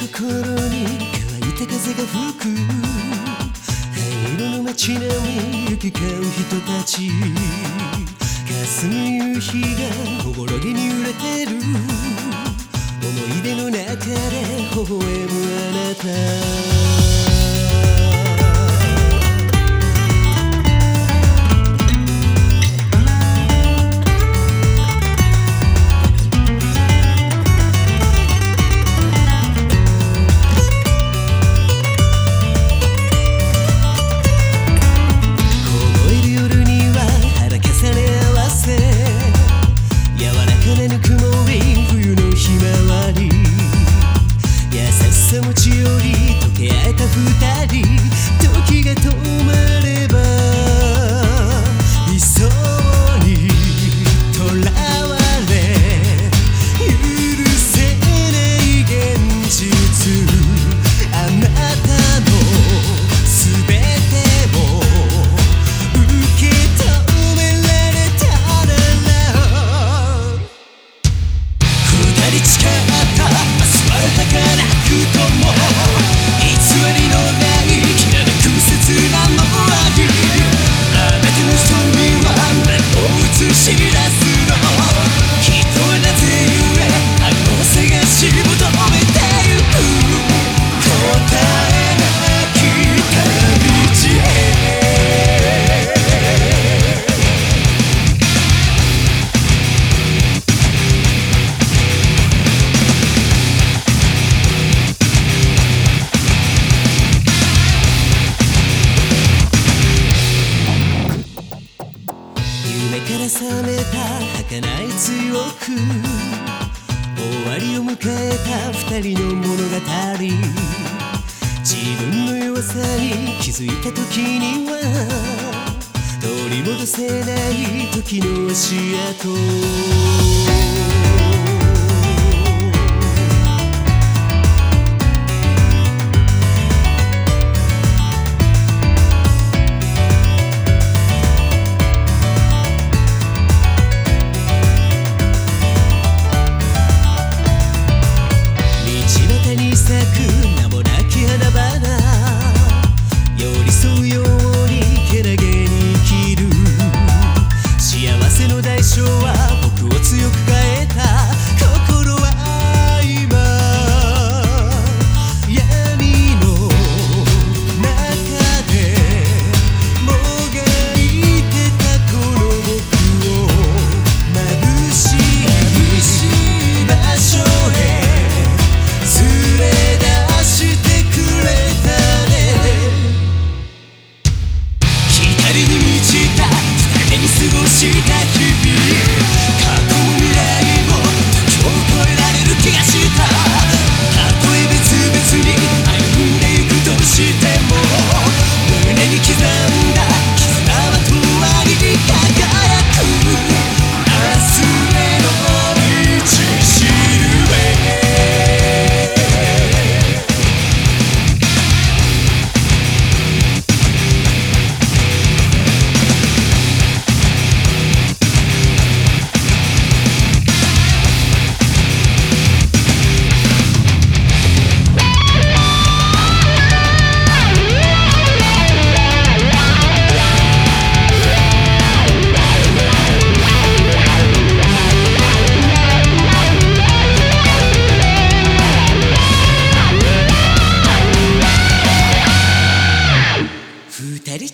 心に乾いた風が吹く。灰色の街並み行き交う人たち。霞む夕日がほぼろげに揺れてる。思い出の中で微笑むあなた。覚めた儚い強く終わりを迎えた二人の物語。自分の弱さに気づいた時には取り戻せない時の足跡。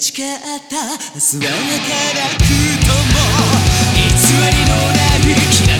誓った。明日はなかなくとも偽りのない